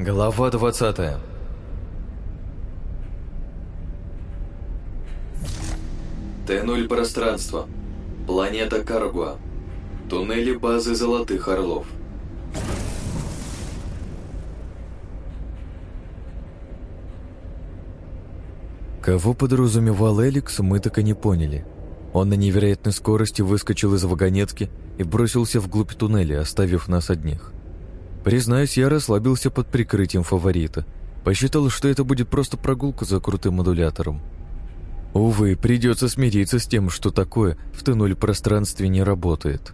Глава 20 Т-0 пространство. Планета Каргуа. Туннели базы Золотых Орлов. Кого подразумевал Эликс, мы так и не поняли. Он на невероятной скорости выскочил из вагонетки и бросился вглубь туннеля, оставив нас одних. Признаюсь, я расслабился под прикрытием фаворита. Посчитал, что это будет просто прогулка за крутым модулятором. Увы, придется смириться с тем, что такое в Т-0 пространстве не работает.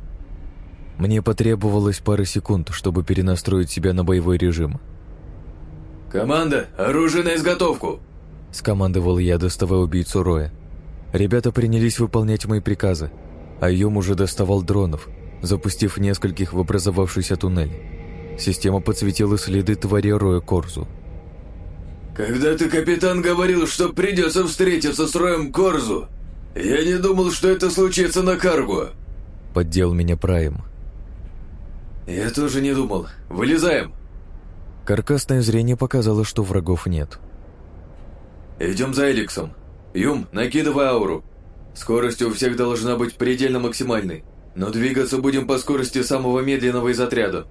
Мне потребовалось пара секунд, чтобы перенастроить себя на боевой режим. «Команда, оружие на изготовку!» — скомандовал я, доставая убийцу Роя. Ребята принялись выполнять мои приказы, а Юм уже доставал дронов, запустив нескольких в образовавшийся туннель. Система подсветила следы твари Роя Корзу. «Когда ты, капитан, говорил, что придется встретиться с Роем Корзу, я не думал, что это случится на Каргу!» Поддел меня Прайм. «Я тоже не думал. Вылезаем!» Каркасное зрение показало, что врагов нет. «Идем за Эликсом. Юм, накидывай ауру. Скорость у всех должна быть предельно максимальной, но двигаться будем по скорости самого медленного из отряда».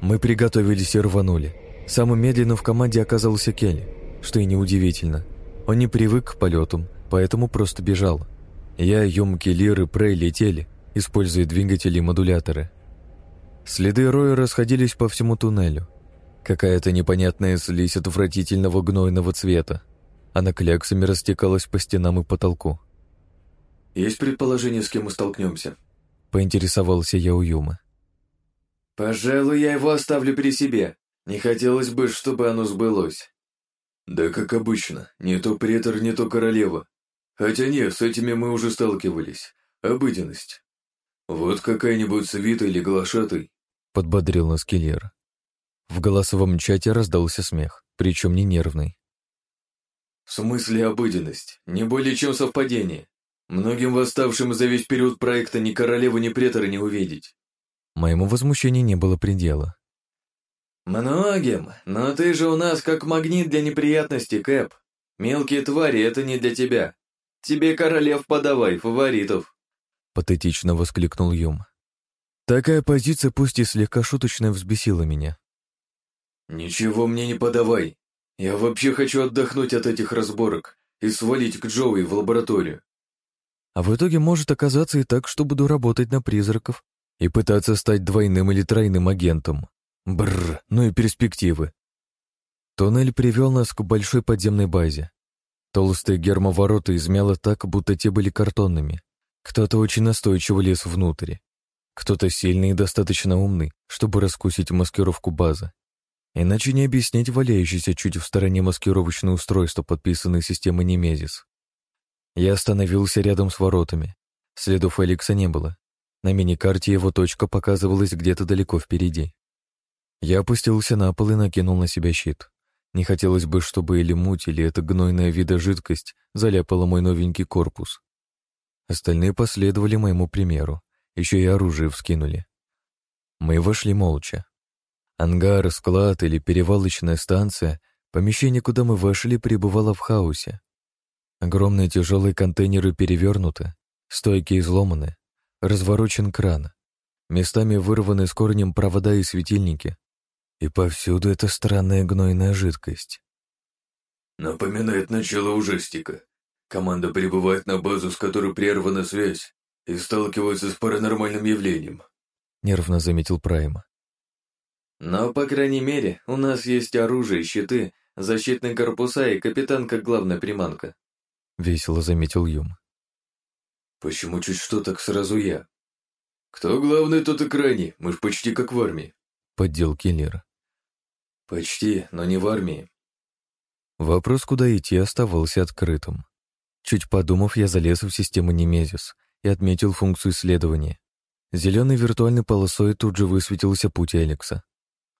Мы приготовились и рванули. Самым медленным в команде оказался Келли, что и неудивительно. Он не привык к полетам, поэтому просто бежал. Я, Юм, Келлир и Прей летели, используя двигатели и модуляторы. Следы Роя расходились по всему туннелю. Какая-то непонятная слизь отвратительного гнойного цвета. Она кляксами растекалась по стенам и потолку. «Есть предположение, с кем мы столкнемся?» Поинтересовался я у Юмы. «Пожалуй, я его оставлю при себе. Не хотелось бы, чтобы оно сбылось. Да как обычно, не то претор, не то королева. Хотя нет, с этими мы уже сталкивались. Обыденность. Вот какая-нибудь свита или глашатый. Подбодрил нас Киллер. В голосовом чате раздался смех, причем не нервный. В смысле обыденность? Не более чем совпадение. Многим восставшим за весь период проекта ни королевы, ни претора не увидеть. Моему возмущению не было предела. «Многим, но ты же у нас как магнит для неприятностей, Кэп. Мелкие твари — это не для тебя. Тебе королев подавай, фаворитов». Патетично воскликнул Юм. Такая позиция, пусть и слегка шуточная, взбесила меня. «Ничего мне не подавай. Я вообще хочу отдохнуть от этих разборок и свалить к Джоуи в лабораторию». А в итоге может оказаться и так, что буду работать на призраков и пытаться стать двойным или тройным агентом. Бррр, ну и перспективы. Туннель привел нас к большой подземной базе. Толстые гермоворота измяло так, будто те были картонными. Кто-то очень настойчиво лез внутрь. Кто-то сильный и достаточно умный, чтобы раскусить маскировку базы. Иначе не объяснить валяющееся чуть в стороне маскировочное устройство, подписанное системой Немезис. Я остановился рядом с воротами. Следов Эликса не было. На миникарте его точка показывалась где-то далеко впереди. Я опустился на пол и накинул на себя щит. Не хотелось бы, чтобы или муть, или эта гнойная вида жидкость заляпала мой новенький корпус. Остальные последовали моему примеру, еще и оружие вскинули. Мы вошли молча. Ангар, склад или перевалочная станция, помещение, куда мы вошли, пребывало в хаосе. Огромные тяжелые контейнеры перевернуты, стойки изломаны, разворочен кран. Местами вырваны с корнем провода и светильники, и повсюду эта странная гнойная жидкость. Напоминает начало ужастика. Команда прибывает на базу, с которой прервана связь, и сталкивается с паранормальным явлением. Нервно заметил Прайм. Но, по крайней мере, у нас есть оружие, щиты, защитные корпуса и капитан как главная приманка. Весело заметил Юм. Почему чуть что так сразу я? Кто главный, тот и крайний, мы ж почти как в армии. Поддел Киллер. Почти, но не в армии. Вопрос, куда идти, оставался открытым. Чуть подумав, я залез в систему Немезис и отметил функцию исследования. Зеленой виртуальной полосой тут же высветился путь Алекса.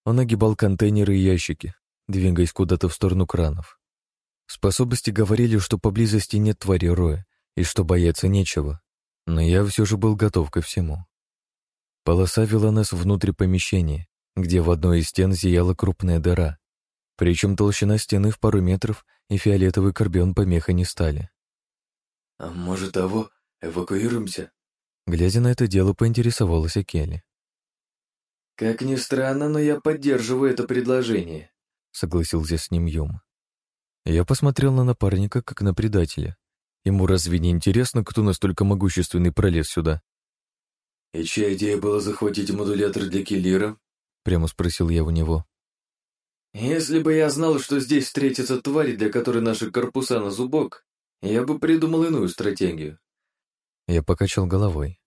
Он огибал контейнеры и ящики, двигаясь куда-то в сторону кранов. Способности говорили, что поблизости нет твари роя и что бояться нечего, но я все же был готов ко всему. Полоса вела нас внутрь помещения, где в одной из стен зияла крупная дыра. Причем толщина стены в пару метров и фиолетовый карбион помеха не стали. «А может, того, эвакуируемся?» Глядя на это дело, поинтересовалась Келли. «Как ни странно, но я поддерживаю это предложение», — согласился с ним Юм. Я посмотрел на напарника, как на предателя. Ему разве не интересно, кто настолько могущественный пролез сюда? «И чья идея была захватить модулятор для киллера?» — прямо спросил я у него. «Если бы я знал, что здесь встретятся твари, для которой наши корпуса на зубок, я бы придумал иную стратегию». Я покачал головой.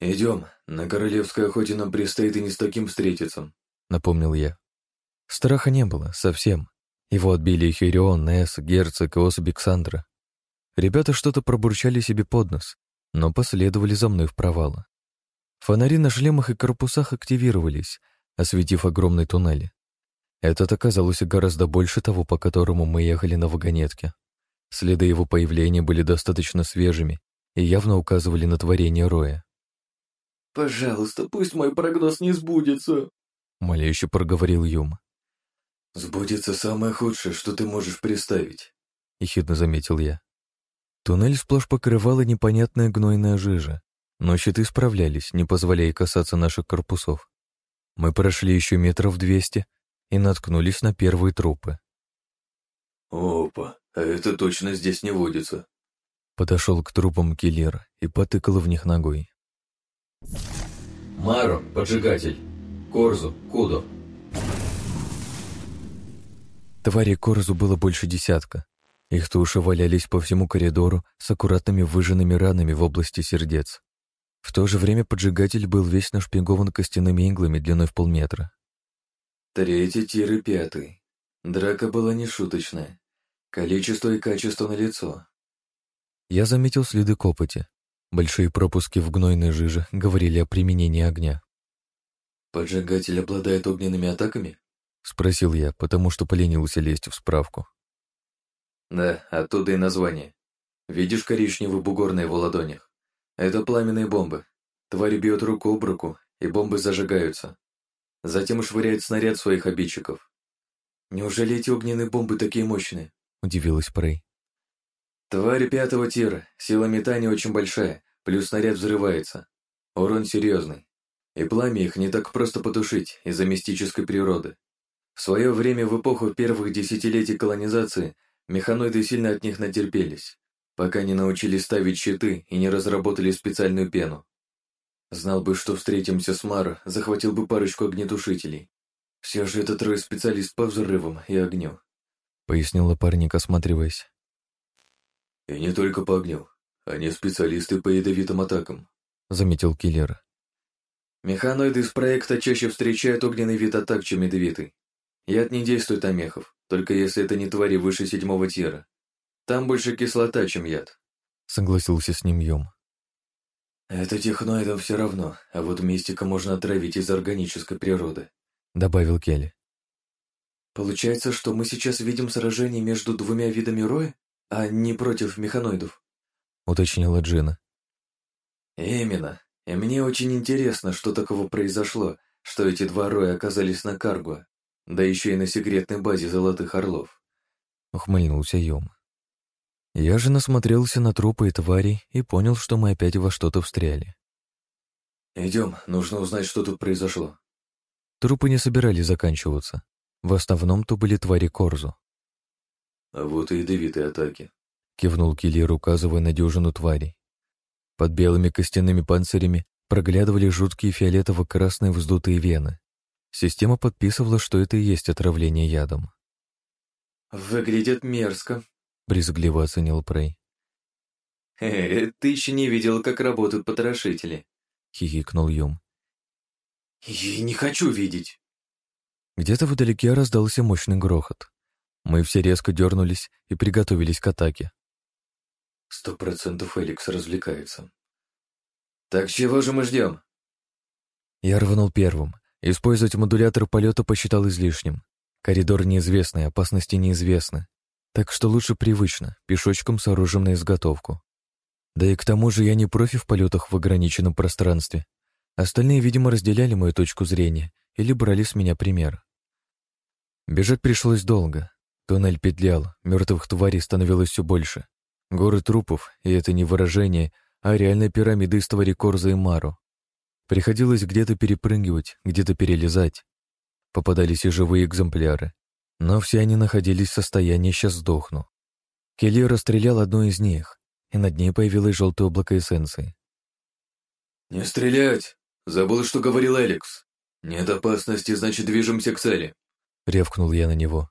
«Идем, на королевской охоте нам предстоит и не с таким встретиться», — напомнил я. Страха не было, совсем. Его отбили Хирион, Несс, Герцог и особь Ксандра. Ребята что-то пробурчали себе под нос, но последовали за мной в провал. Фонари на шлемах и корпусах активировались, осветив огромный туннель. Этот оказалось гораздо больше того, по которому мы ехали на вагонетке. Следы его появления были достаточно свежими и явно указывали на творение Роя. «Пожалуйста, пусть мой прогноз не сбудется», — молеюще проговорил Юм. «Сбудется самое худшее, что ты можешь представить», — ехидно заметил я. Туннель сплошь покрывала непонятная гнойная жижа, но щиты справлялись, не позволяя касаться наших корпусов. Мы прошли еще метров двести и наткнулись на первые трупы. «Опа, а это точно здесь не водится». Подошел к трупам киллер и потыкал в них ногой. «Маро, поджигатель. Корзу, Кудо». Тварей Корзу было больше десятка. Их туши валялись по всему коридору с аккуратными выжженными ранами в области сердец. В то же время поджигатель был весь нашпигован костяными иглами длиной в полметра. Третий тир и пятый. Драка была нешуточная. Количество и качество на лицо. Я заметил следы копоти. Большие пропуски в гнойной жиже говорили о применении огня. «Поджигатель обладает огненными атаками?» — спросил я, потому что поленился лезть в справку. «Да, оттуда и название. Видишь коричневый бугор на его ладонях? Это пламенные бомбы. Тварь бьет руку об руку, и бомбы зажигаются. Затем швыряет снаряд своих обидчиков. Неужели эти огненные бомбы такие мощные? Удивилась Прей. Твари пятого тира, сила метания очень большая, плюс снаряд взрывается. Урон серьезный. И пламя их не так просто потушить из-за мистической природы. В свое время, в эпоху первых десятилетий колонизации, механоиды сильно от них натерпелись пока не научились ставить щиты и не разработали специальную пену. Знал бы, что встретимся с Мар, захватил бы парочку огнетушителей. Все же это трое специалист по взрывам и огню. Пояснил напарник, осматриваясь. И не только по огню. Они специалисты по ядовитым атакам. Заметил киллер. Механоиды из проекта чаще встречают огненный вид атак, чем ядовитый. Яд не действует на мехов, только если это не твари выше седьмого тира. Там больше кислота, чем яд. Согласился с ним Йом. Это техноидам все равно, а вот мистика можно отравить из органической природы. Добавил Келли. Получается, что мы сейчас видим сражение между двумя видами роя, а не против механоидов? Уточнила Джина. Именно. И мне очень интересно, что такого произошло, что эти два роя оказались на Карго, да еще и на секретной базе Золотых Орлов. Ухмыльнулся Йом. Я же насмотрелся на трупы и тварей и понял, что мы опять во что-то встряли. «Идем, нужно узнать, что тут произошло». Трупы не собирались заканчиваться. В основном то были твари Корзу. «А вот и ядовитые атаки», — кивнул Киллер, указывая на дюжину тварей. Под белыми костяными панцирями проглядывали жуткие фиолетово-красные вздутые вены. Система подписывала, что это и есть отравление ядом. «Выглядит мерзко», брезгливо оценил Прей. «Э, ты еще не видел, как работают потрошители», — хихикнул Юм. «Я не хочу видеть». Где-то вдалеке раздался мощный грохот. Мы все резко дернулись и приготовились к атаке. «Сто процентов Эликс развлекается». «Так чего же мы ждем?» Я рванул первым. Использовать модулятор полета посчитал излишним. Коридор неизвестный, опасности неизвестны. Так что лучше привычно, пешочком с оружием на изготовку. Да и к тому же я не профи в полетах в ограниченном пространстве. Остальные, видимо, разделяли мою точку зрения или брали с меня пример. Бежать пришлось долго. Туннель петлял, мертвых тварей становилось все больше. Горы трупов, и это не выражение, а реальная пирамида из твари Корза и Мару. Приходилось где-то перепрыгивать, где-то перелезать. Попадались и живые экземпляры. Но все они находились в состоянии «сейчас сдохну». Келли расстрелял одну из них, и над ней появилось желтое облако эссенции. «Не стрелять! Забыл, что говорил Алекс. Нет опасности, значит, движемся к цели», — рявкнул я на него.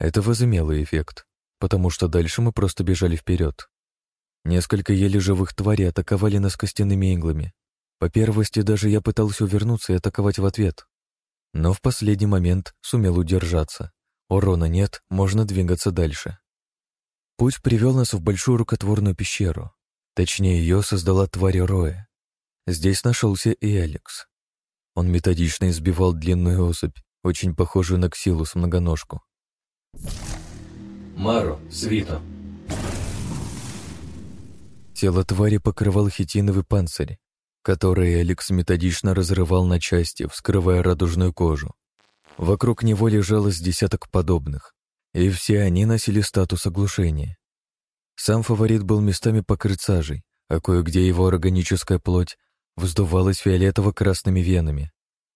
Это возымело эффект, потому что дальше мы просто бежали вперед. Несколько еле живых тварей атаковали нас костяными иглами. По первости даже я пытался увернуться и атаковать в ответ. Но в последний момент сумел удержаться. Урона нет, можно двигаться дальше. Путь привел нас в большую рукотворную пещеру. Точнее, ее создала тварь Роя. Здесь нашелся и Алекс. Он методично избивал длинную особь, очень похожую на ксилус многоножку. Мару, свита. Тело твари покрывал хитиновый панцирь, который Алекс методично разрывал на части, вскрывая радужную кожу. Вокруг него лежало десяток подобных, и все они носили статус оглушения. Сам фаворит был местами покрыт сажей, а кое-где его органическая плоть вздувалась фиолетово-красными венами.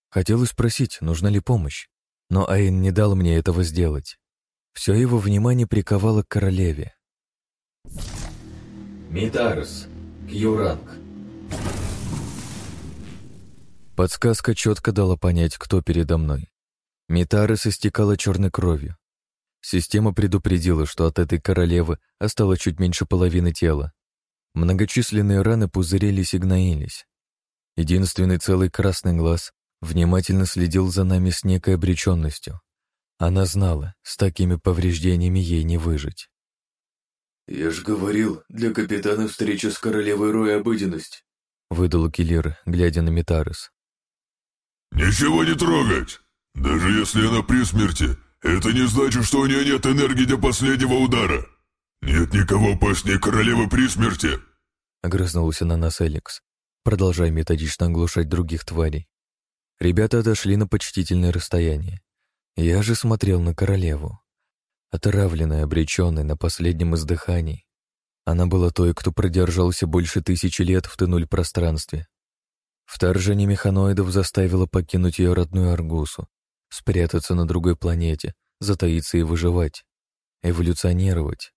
Хотелось спросить, нужна ли помощь, но Айн не дал мне этого сделать. Все его внимание приковало к королеве. Митарс, Кьюранг. Подсказка четко дала понять, кто передо мной. Митарес истекала черной кровью. Система предупредила, что от этой королевы осталось чуть меньше половины тела. Многочисленные раны пузырились и гноились. Единственный целый красный глаз внимательно следил за нами с некой обреченностью. Она знала, с такими повреждениями ей не выжить. «Я ж говорил, для капитана встреча с королевой Роя обыденность», — выдал Киллер, глядя на Митарес. «Ничего не трогать!» «Даже если она при смерти, это не значит, что у нее нет энергии для последнего удара. Нет никого опаснее королевы при смерти!» Огрызнулся на нас Эликс, продолжая методично оглушать других тварей. Ребята отошли на почтительное расстояние. Я же смотрел на королеву. Отравленная, обреченная на последнем издыхании. Она была той, кто продержался больше тысячи лет в тынуль пространстве. Вторжение механоидов заставило покинуть ее родную Аргусу, спрятаться на другой планете, затаиться и выживать, эволюционировать,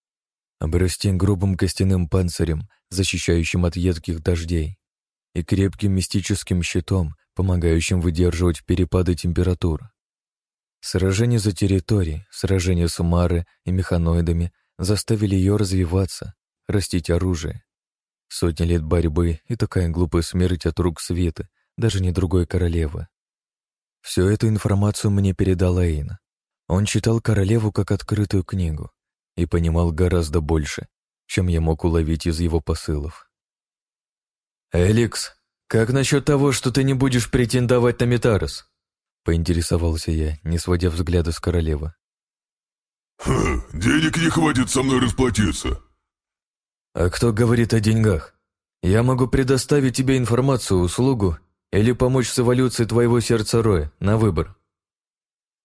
обрасти грубым костяным панцирем, защищающим от едких дождей, и крепким мистическим щитом, помогающим выдерживать перепады температур. Сражения за территории, сражения с Умары и механоидами заставили ее развиваться, растить оружие. Сотни лет борьбы и такая глупая смерть от рук света, даже не другой королевы. Всю эту информацию мне передал Эйн. Он читал королеву как открытую книгу и понимал гораздо больше, чем я мог уловить из его посылов. «Эликс, как насчет того, что ты не будешь претендовать на Метарос?» — поинтересовался я, не сводя взгляда с королевы. «Ха, денег не хватит со мной расплатиться». «А кто говорит о деньгах? Я могу предоставить тебе информацию, услугу или помочь с эволюцией твоего сердца Роя, на выбор.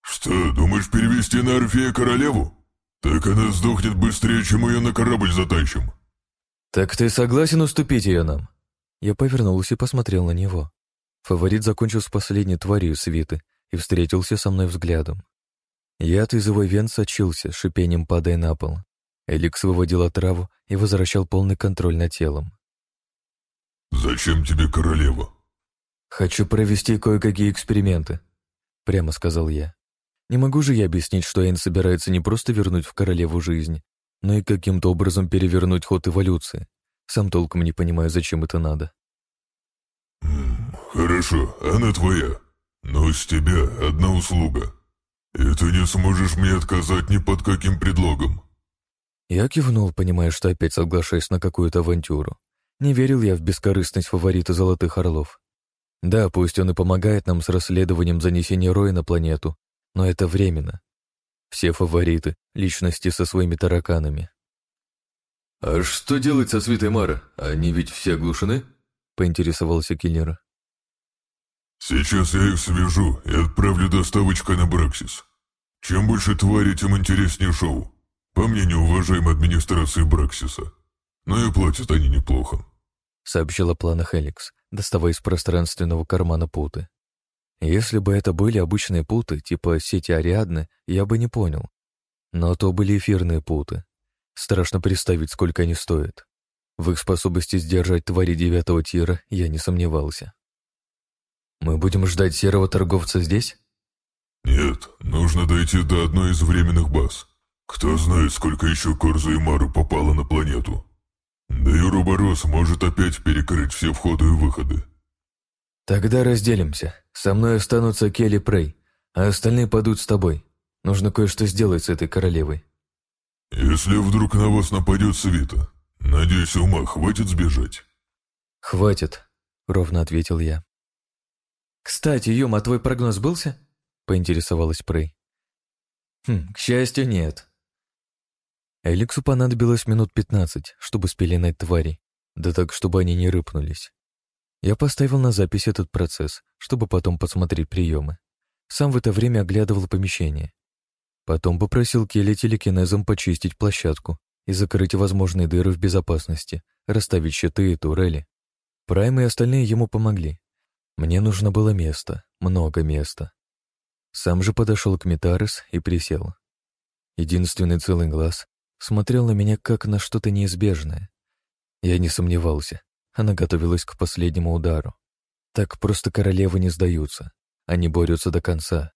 Что, думаешь перевести на Орфея королеву? Так она сдохнет быстрее, чем ее на корабль затащим. Так ты согласен уступить ее нам? Я повернулся и посмотрел на него. Фаворит закончил с последней тварью свиты и встретился со мной взглядом. Яд из его вен сочился, шипением падая на пол. Эликс выводил отраву и возвращал полный контроль над телом. «Зачем тебе королева?» «Хочу провести кое-какие эксперименты», — прямо сказал я. Не могу же я объяснить, что Эйн собирается не просто вернуть в королеву жизнь, но и каким-то образом перевернуть ход эволюции. Сам толком не понимаю, зачем это надо. «Хорошо, она твоя. Но с тебя одна услуга. И ты не сможешь мне отказать ни под каким предлогом». Я кивнул, понимая, что опять соглашаюсь на какую-то авантюру. Не верил я в бескорыстность фаворита Золотых Орлов. Да, пусть он и помогает нам с расследованием занесения Роя на планету, но это временно. Все фавориты — личности со своими тараканами. «А что делать со Свитой Мара? Они ведь все оглушены?» — поинтересовался киллер. Сейчас я их свяжу и отправлю доставочкой на Браксис. Чем больше твари, тем интереснее шоу. По мнению уважаемой администрации Браксиса. Но и платят они неплохо. Сообщила плана Хеликс, доставая из пространственного кармана путы. Если бы это были обычные путы, типа сети Ариадны, я бы не понял. Но то были эфирные путы. Страшно представить, сколько они стоят. В их способности сдержать твари девятого тира я не сомневался. «Мы будем ждать серого торговца здесь?» «Нет, нужно дойти до одной из временных баз. Кто знает, сколько еще Корзу и Мару попало на планету. Да и Руборос может опять перекрыть все входы и выходы». «Тогда разделимся. Со мной останутся Келли Прей, а остальные падут с тобой. Нужно кое-что сделать с этой королевой». «Если вдруг на вас нападет Свита, надеюсь, ума хватит сбежать?» «Хватит», — ровно ответил я. «Кстати, Юма, твой прогноз сбылся?» — поинтересовалась Прей. «Хм, к счастью, нет». Эликсу понадобилось минут пятнадцать, чтобы спеленать твари, да так, чтобы они не рыпнулись. Я поставил на запись этот процесс, чтобы потом посмотреть приемы. Сам в это время оглядывал помещение. Потом попросил Келли телекинезом почистить площадку и закрыть возможные дыры в безопасности, расставить щиты и турели. Прайм и остальные ему помогли. Мне нужно было место, много места. Сам же подошел к Метарес и присел. Единственный целый глаз смотрел на меня как на что-то неизбежное. Я не сомневался, она готовилась к последнему удару. Так просто королевы не сдаются, они борются до конца.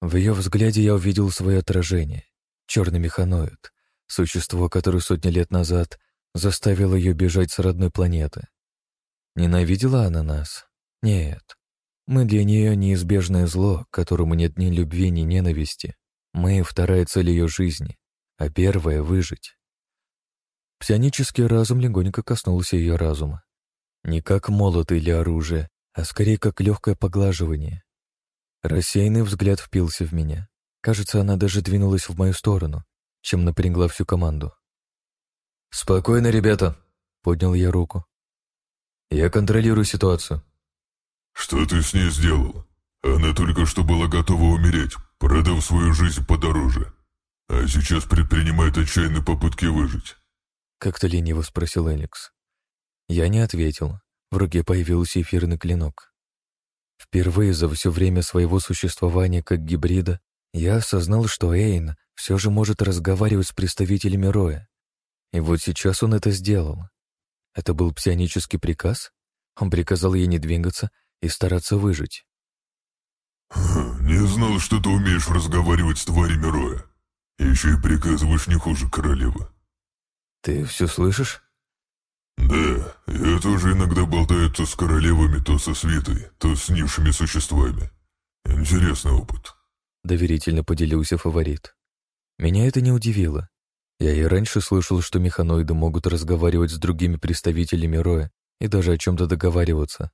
В ее взгляде я увидел свое отражение, черный механоид, существо, которое сотни лет назад заставило ее бежать с родной планеты. Ненавидела она нас? Нет. Мы для нее неизбежное зло, которому нет ни любви, ни ненависти. Мы — вторая цель ее жизни, а первая — выжить. Псионический разум легонько коснулся ее разума. Не как молот или оружие, а скорее как легкое поглаживание. Рассеянный взгляд впился в меня. Кажется, она даже двинулась в мою сторону, чем напрягла всю команду. «Спокойно, ребята», — поднял я руку. «Я контролирую ситуацию. «Что ты с ней сделал? Она только что была готова умереть, продав свою жизнь подороже. А сейчас предпринимает отчаянные попытки выжить». Как-то лениво спросил Эликс. Я не ответил. В руке появился эфирный клинок. Впервые за все время своего существования как гибрида я осознал, что Эйн все же может разговаривать с представителями Роя. И вот сейчас он это сделал. Это был псионический приказ? Он приказал ей не двигаться и стараться выжить. «Не знал, что ты умеешь разговаривать с тварями Роя. Еще и приказываешь не хуже королевы». «Ты все слышишь?» «Да, я тоже иногда болтаю то с королевами, то со Светой, то с нившими существами. Интересный опыт», — доверительно поделился фаворит. Меня это не удивило. Я и раньше слышал, что механоиды могут разговаривать с другими представителями Роя и даже о чем-то договариваться.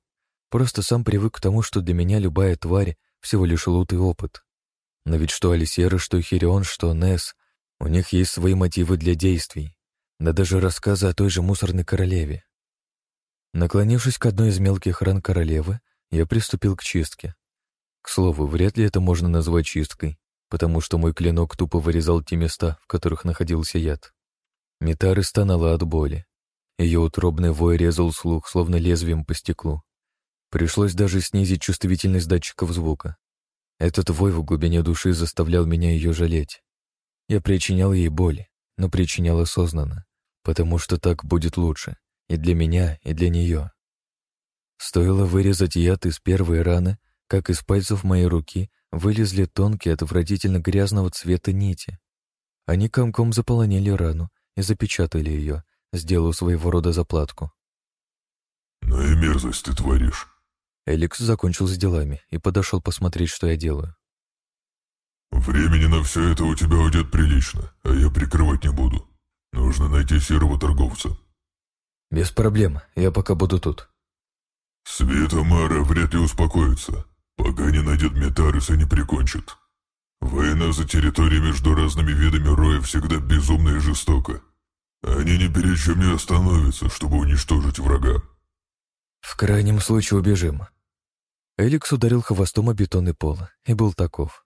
Просто сам привык к тому, что для меня любая тварь — всего лишь лут и опыт. Но ведь что Алисера, что Хирион, что Несс, у них есть свои мотивы для действий. Да даже рассказы о той же мусорной королеве. Наклонившись к одной из мелких ран королевы, я приступил к чистке. К слову, вряд ли это можно назвать чисткой, потому что мой клинок тупо вырезал те места, в которых находился яд. Митары стонала от боли. Ее утробный вой резал слух, словно лезвием по стеклу. Пришлось даже снизить чувствительность датчиков звука. Этот вой в глубине души заставлял меня ее жалеть. Я причинял ей боль, но причинял осознанно, потому что так будет лучше и для меня, и для нее. Стоило вырезать яд из первой раны, как из пальцев моей руки вылезли тонкие, отвратительно грязного цвета нити. Они комком заполонили рану и запечатали ее, сделав своего рода заплатку. «Ну и мерзость ты творишь», Эликс закончил с делами и подошел посмотреть, что я делаю. «Времени на все это у тебя уйдет прилично, а я прикрывать не буду. Нужно найти серого торговца». «Без проблем, я пока буду тут». «Света Мара вряд ли успокоится, пока не найдет Метарис и не прикончит. Война за территорию между разными видами роя всегда безумна и жестока. Они ни перед чем не остановятся, чтобы уничтожить врага». «В крайнем случае убежим», Эликс ударил хвостом о бетонный пол и был таков.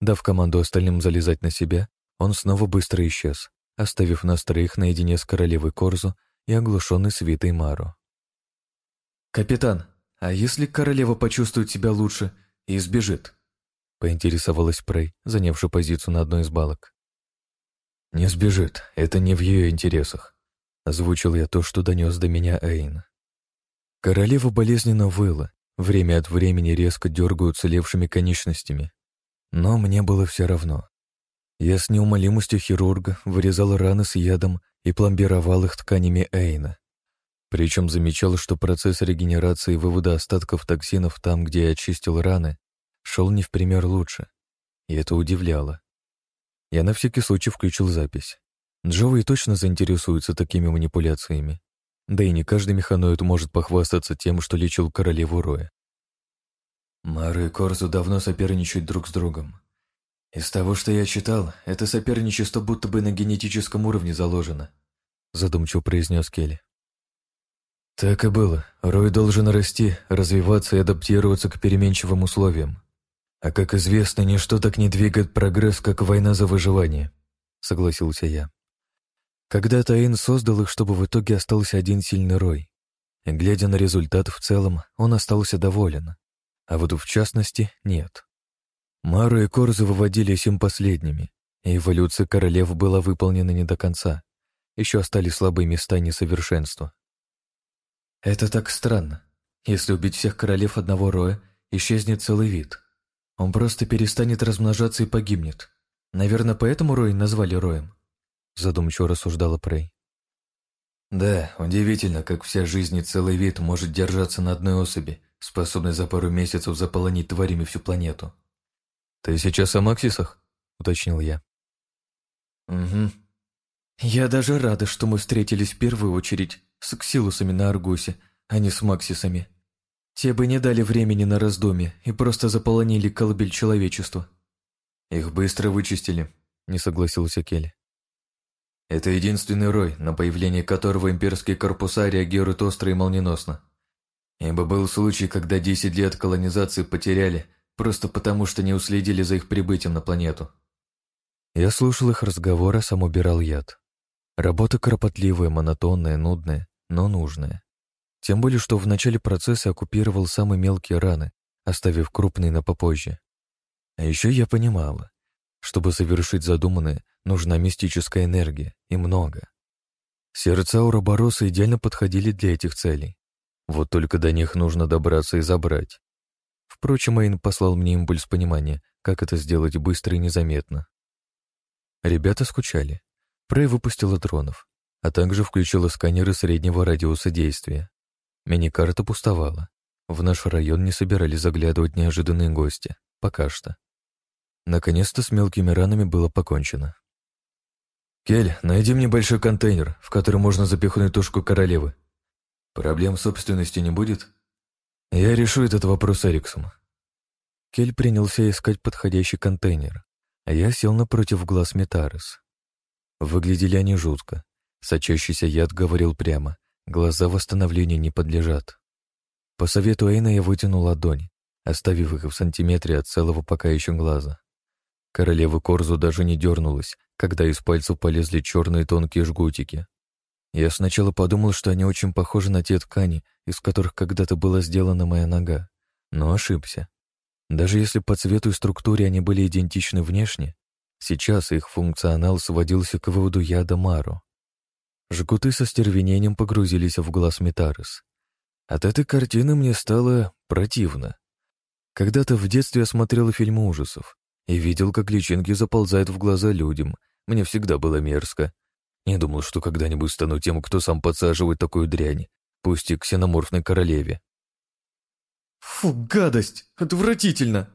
Дав команду остальным залезать на себя, он снова быстро исчез, оставив нас троих наедине с королевой Корзу и оглушенной свитой Мару. «Капитан, а если королева почувствует себя лучше и сбежит?» — поинтересовалась Прей, занявшая позицию на одной из балок. «Не сбежит, это не в ее интересах», — озвучил я то, что донес до меня Эйн. Королева болезненно выла, время от времени резко дергая уцелевшими конечностями. Но мне было все равно. Я с неумолимостью хирурга вырезал раны с ядом и пломбировал их тканями Эйна. Причем замечал, что процесс регенерации и вывода остатков токсинов там, где я очистил раны, шел не в пример лучше. И это удивляло. Я на всякий случай включил запись. Джоуи точно заинтересуется такими манипуляциями. Да и не каждый механоид может похвастаться тем, что лечил королеву Роя. Мары и Корзу давно соперничают друг с другом. Из того, что я читал, это соперничество будто бы на генетическом уровне заложено, задумчиво произнес Келли. Так и было. Рой должен расти, развиваться и адаптироваться к переменчивым условиям. А как известно, ничто так не двигает прогресс, как война за выживание, согласился я. Когда-то Эйн создал их, чтобы в итоге остался один сильный Рой. И, глядя на результат в целом, он остался доволен а вот в частности нет. Мару и Корзу выводились им последними, и эволюция королев была выполнена не до конца. Еще остались слабые места несовершенства. Это так странно. Если убить всех королев одного роя, исчезнет целый вид. Он просто перестанет размножаться и погибнет. Наверное, поэтому рой назвали роем. Задумчиво рассуждала Прей. Да, удивительно, как вся жизнь и целый вид может держаться на одной особи, способный за пару месяцев заполонить тварями всю планету. «Ты сейчас о Максисах?» — уточнил я. «Угу. Я даже рада, что мы встретились в первую очередь с Ксилусами на Аргусе, а не с Максисами. Те бы не дали времени на раздумье и просто заполонили колыбель человечества». «Их быстро вычистили», — не согласился Келли. «Это единственный рой, на появление которого имперские корпуса реагируют остро и молниеносно. Ибо был случай, когда 10 лет колонизации потеряли, просто потому что не уследили за их прибытием на планету. Я слушал их разговор, а сам убирал яд. Работа кропотливая, монотонная, нудная, но нужная. Тем более, что в начале процесса оккупировал самые мелкие раны, оставив крупные на попозже. А еще я понимала, чтобы совершить задуманное, нужна мистическая энергия, и много. Сердца Урабороса идеально подходили для этих целей. Вот только до них нужно добраться и забрать. Впрочем, Эйн послал мне импульс понимания, как это сделать быстро и незаметно. Ребята скучали. Прей выпустила дронов, а также включила сканеры среднего радиуса действия. Мини-карта пустовала. В наш район не собирались заглядывать неожиданные гости. Пока что. Наконец-то с мелкими ранами было покончено. «Кель, найди мне большой контейнер, в который можно запихнуть тушку королевы», Проблем собственности не будет? Я решу этот вопрос Эриксом. Кель принялся искать подходящий контейнер, а я сел напротив глаз Метарес. Выглядели они жутко. Сочащийся яд говорил прямо. Глаза восстановлению не подлежат. По совету Эйна я вытянул ладонь, оставив их в сантиметре от целого пока еще глаза. Королева Корзу даже не дернулась, когда из пальцев полезли черные тонкие жгутики. Я сначала подумал, что они очень похожи на те ткани, из которых когда-то была сделана моя нога, но ошибся. Даже если по цвету и структуре они были идентичны внешне, сейчас их функционал сводился к выводу яда Мару. Жгуты со стервенением погрузились в глаз Метарес. От этой картины мне стало противно. Когда-то в детстве я смотрел фильмы ужасов и видел, как личинки заползают в глаза людям. Мне всегда было мерзко, не думал, что когда-нибудь стану тем, кто сам подсаживает такую дрянь, пусть и ксеноморфной королеве. «Фу, гадость! Отвратительно!»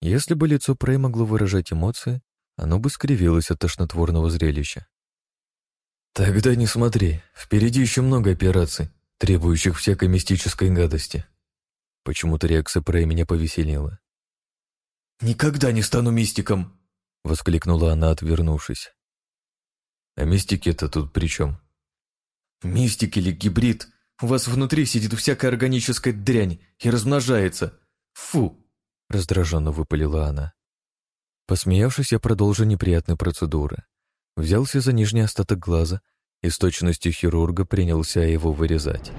Если бы лицо Прей могло выражать эмоции, оно бы скривилось от тошнотворного зрелища. «Тогда не смотри, впереди еще много операций, требующих всякой мистической гадости». Почему-то реакция Прей меня повеселила. «Никогда не стану мистиком!» — воскликнула она, отвернувшись. А мистики-то тут при чем? Мистик или гибрид? У вас внутри сидит всякая органическая дрянь и размножается. Фу!» Раздраженно выпалила она. Посмеявшись, я продолжил неприятные процедуры. Взялся за нижний остаток глаза и с точностью хирурга принялся его вырезать.